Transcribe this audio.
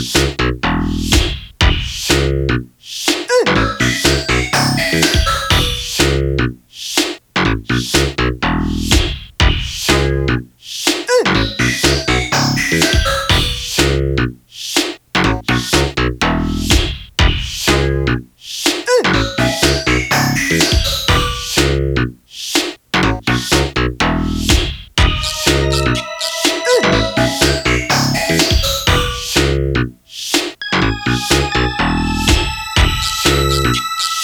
shit. streets.